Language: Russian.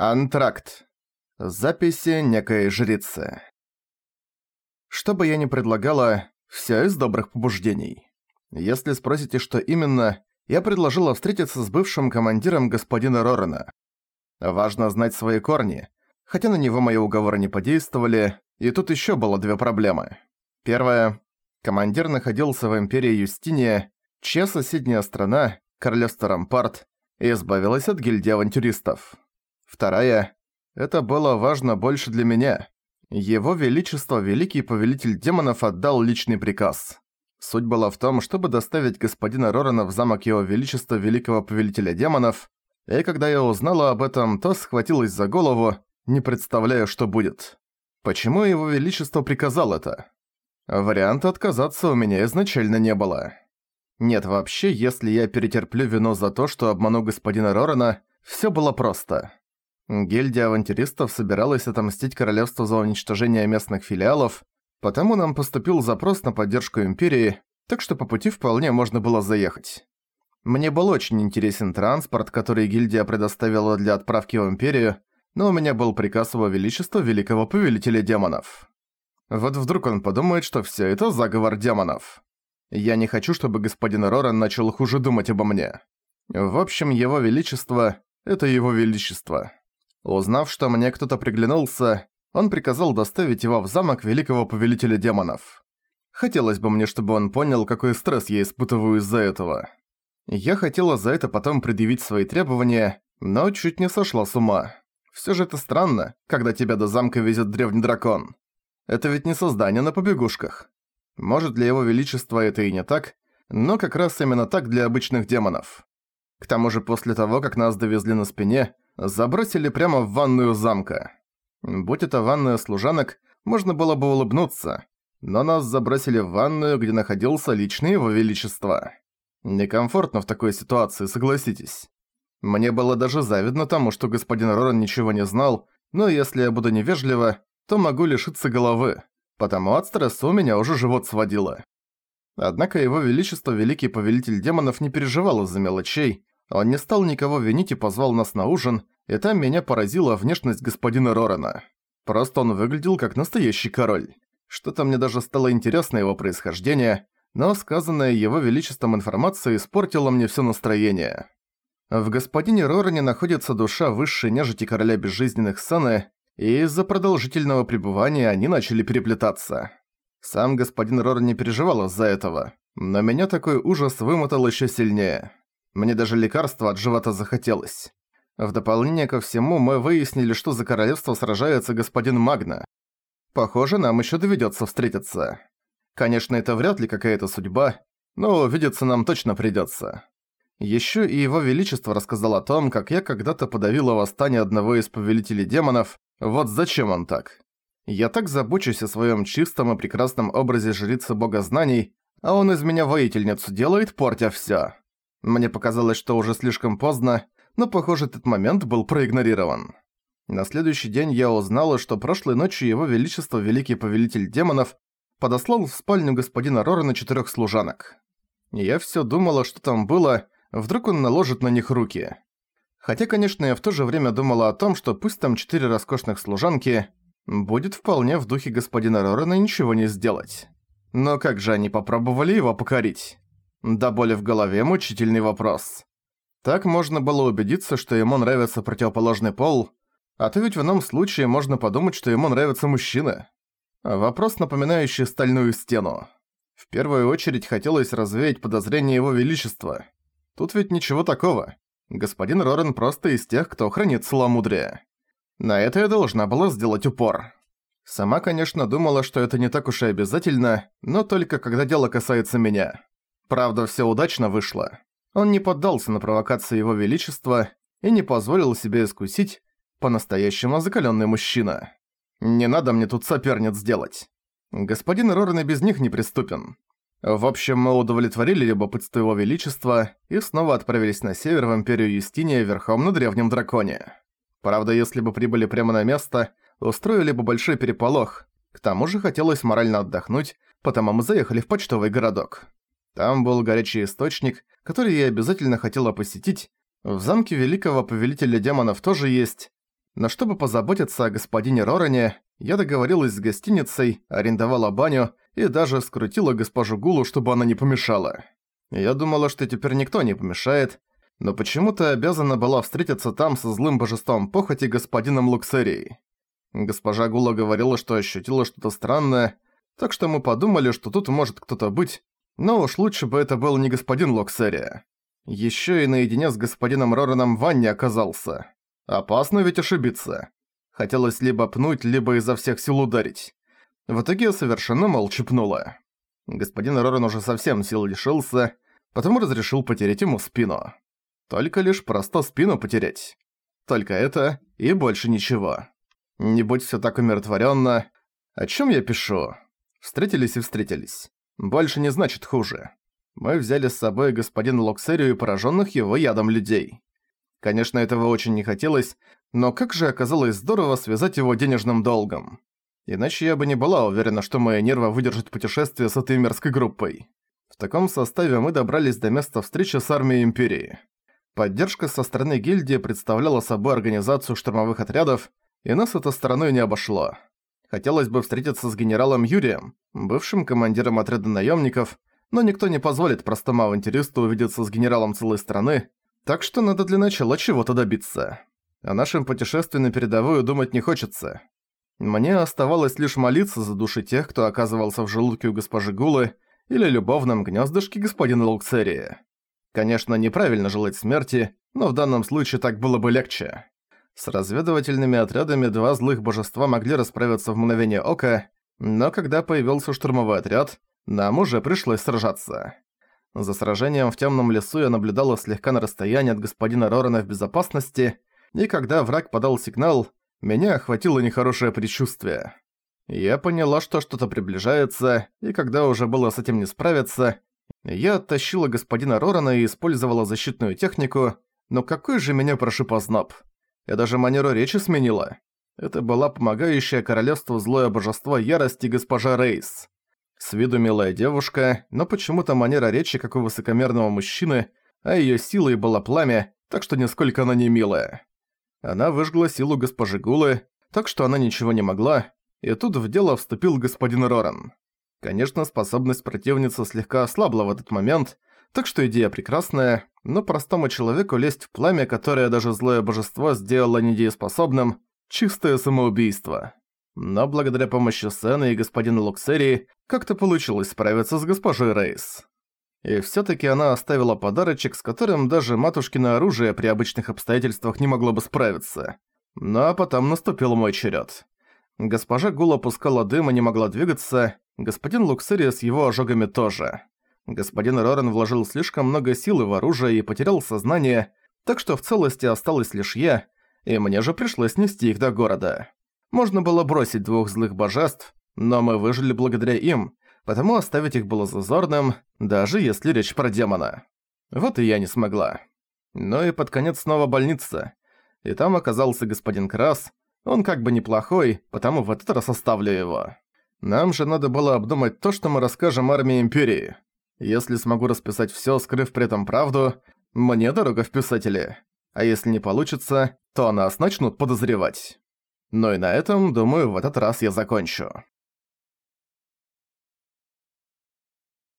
Антракт. Записи некой жрицы. Что бы я ни предлагала, всё из добрых побуждений. Если спросите, что именно, я предложила встретиться с бывшим командиром господина Рорена. Важно знать свои корни, хотя на него мои уговоры не подействовали, и тут ещё было две проблемы. Первая. Командир находился в Империи Юстиния, чья соседняя страна, Королевство Рампарт, избавилась от гильдии авантюристов. Вторая. Это было важно больше для меня. Его Величество Великий Повелитель Демонов отдал личный приказ. Суть была в том, чтобы доставить господина Рорана в замок Его Величества Великого Повелителя Демонов, и когда я узнала об этом, то схватилась за голову, не представляя, что будет. Почему Его Величество приказал это? Варианта отказаться у меня изначально не было. Нет, вообще, если я перетерплю вину за то, что обману господина Рорана, всё было просто. Гильдия авантюристов собиралась отомстить королевству за уничтожение местных филиалов, потому нам поступил запрос на поддержку Империи, так что по пути вполне можно было заехать. Мне был очень интересен транспорт, который гильдия предоставила для отправки в Империю, но у меня был приказ его величества Великого Повелителя Демонов. Вот вдруг он подумает, что всё это заговор демонов. Я не хочу, чтобы господин Роран начал хуже думать обо мне. В общем, его величество — это его величество. Узнав, что мне кто-то приглянулся, он приказал доставить его в замок Великого Повелителя Демонов. Хотелось бы мне, чтобы он понял, какой стресс я испытываю из-за этого. Я хотела за это потом предъявить свои требования, но чуть не сошла с ума. Всё же это странно, когда тебя до замка везет древний дракон. Это ведь не создание на побегушках. Может, для его величества это и не так, но как раз именно так для обычных демонов. К тому же после того, как нас довезли на спине, забросили прямо в ванную замка. Будь это ванная служанок, можно было бы улыбнуться, но нас забросили в ванную, где находился личный его величество. Некомфортно в такой ситуации, согласитесь. Мне было даже завидно тому, что господин Роран ничего не знал, но если я буду невежлива, то могу лишиться головы, потому от стресса у меня уже живот сводило. Однако его величество, великий повелитель демонов, не переживал из-за мелочей, он не стал никого винить и позвал нас на ужин, и там меня поразила внешность господина Рорана. Просто он выглядел как настоящий король. Что-то мне даже стало интересно его происхождение, но сказанная его величеством информация испортила мне всё настроение. В господине Роране находится душа высшей нежити короля безжизненных Саны, и из-за продолжительного пребывания они начали переплетаться. Сам господин Роран не переживал из-за этого, но меня такой ужас вымотал ещё сильнее. Мне даже лекарства от живота захотелось. В дополнение ко всему, мы выяснили, что за королевство сражается господин Магна. Похоже, нам ещё доведётся встретиться. Конечно, это вряд ли какая-то судьба, но увидеться нам точно придётся. Ещё и его величество рассказал о том, как я когда-то подавила восстание одного из повелителей демонов, вот зачем он так. Я так забочусь о своём чистом и прекрасном образе жрицы бога знаний, а он из меня воительницу делает, портя всё. Мне показалось, что уже слишком поздно, но, похоже, этот момент был проигнорирован. На следующий день я узнала, что прошлой ночью его величество Великий Повелитель Демонов подослал в спальню господина Рорана четырёх служанок. Я всё думала, что там было, вдруг он наложит на них руки. Хотя, конечно, я в то же время думала о том, что пусть там четыре роскошных служанки, будет вполне в духе господина Рорана ничего не сделать. Но как же они попробовали его покорить? До боли в голове мучительный вопрос. Так можно было убедиться, что ему нравится противоположный пол, а то ведь в ином случае можно подумать, что ему нравится мужчина. Вопрос, напоминающий стальную стену. В первую очередь хотелось развеять подозрения его величества. Тут ведь ничего такого. Господин Рорен просто из тех, кто хранит целомудрие. На это я должна была сделать упор. Сама, конечно, думала, что это не так уж и обязательно, но только когда дело касается меня. Правда, все удачно вышло. Он не поддался на провокации его величества и не позволил себе искусить по-настоящему закаленный мужчина. Не надо мне тут соперниц делать. Господин Рорен и без них не приступен. В общем, мы удовлетворили любопытство его величества и снова отправились на север в Империю Юстиния верхом на древнем драконе. Правда, если бы прибыли прямо на место, устроили бы большой переполох. К тому же хотелось морально отдохнуть, потому мы заехали в почтовый городок. Там был горячий источник, который я обязательно хотела посетить. В замке Великого Повелителя Демонов тоже есть. Но чтобы позаботиться о господине Роране, я договорилась с гостиницей, арендовала баню и даже скрутила госпожу Гулу, чтобы она не помешала. Я думала, что теперь никто не помешает, но почему-то обязана была встретиться там со злым божеством похоти господином Луксерией. Госпожа Гула говорила, что ощутила что-то странное, так что мы подумали, что тут может кто-то быть, но уж лучше бы это был не господин Луксерия. Ещё и наедине с господином Рораном в ванне оказался. Опасно ведь ошибиться. Хотелось либо пнуть, либо изо всех сил ударить. В итоге я совершенно молча пнула. Господин Роран уже совсем сил лишился, потому разрешил потереть ему спину. Только лишь просто спину потерять. Только это и больше ничего. Не будь всё так умиротворённо. О чём я пишу? Встретились и встретились. Больше не значит хуже. Мы взяли с собой господина Локсерию и поражённых его ядом людей. Конечно, этого очень не хотелось, но как же оказалось здорово связать его денежным долгом. Иначе я бы не была уверена, что моя нерва выдержит путешествие с этой мерзкой группой. В таком составе мы добрались до места встречи с армией Империи. Поддержка со стороны гильдии представляла собой организацию штурмовых отрядов, и нас это стороной не обошло. Хотелось бы встретиться с генералом Юрием, бывшим командиром отряда наемников, но никто не позволит простому авантюристу увидеться с генералом целой страны, так что надо для начала чего-то добиться. О нашем путешествии на передовую думать не хочется. Мне оставалось лишь молиться за души тех, кто оказывался в желудке у госпожи Гулы или любовном гнездышке господина Лукцерия. Конечно, неправильно желать смерти, но в данном случае так было бы легче. С разведывательными отрядами два злых божества могли расправиться в мгновение ока, но когда появился штурмовой отряд, нам уже пришлось сражаться. За сражением в темном лесу я наблюдала слегка на расстоянии от господина Рорана в безопасности, и когда враг подал сигнал, меня охватило нехорошее предчувствие. Я поняла, что что-то приближается, и когда уже было с этим не справиться, я оттащила господина Рорана и использовала защитную технику, но какой же меня прошиб озноб. Я даже манеру речи сменила. Это была помогающая королевству злое божество ярости госпожа Рейс. С виду милая девушка, но почему-то манера речи как у высокомерного мужчины, а её силой было пламя, так что нисколько она не милая. Она выжгла силу госпожи Гулы, так что она ничего не могла, и тут в дело вступил господин Роран. Конечно, способность противницы слегка ослабла в этот момент, так что идея прекрасная, но простому человеку лезть в пламя, которое даже злое божество сделало недееспособным, чистое самоубийство. Но благодаря помощи Сэна и господина Луксерии как-то получилось справиться с госпожой Рейс. И всё-таки она оставила подарочек, с которым даже матушкино оружие при обычных обстоятельствах не могло бы справиться. Ну а потом наступил мой черед. Госпожа Гула пускала дым и не могла двигаться, господин Луксерия с его ожогами тоже. Господин Рорен вложил слишком много силы в оружие и потерял сознание, так что в целости осталась лишь я, и мне же пришлось нести их до города. Можно было бросить двух злых божеств, но мы выжили благодаря им, потому оставить их было зазорным, даже если речь про демона. Вот и я не смогла. Но и под конец снова больница. И там оказался господин Крас. Он как бы неплохой, потому в этот раз оставлю его. Нам же надо было обдумать то, что мы расскажем армии Империи. Если смогу расписать всё, скрыв при этом правду, мне дорога в писатели. А если не получится, то нас начнут подозревать. Но и на этом, думаю, в этот раз я закончу.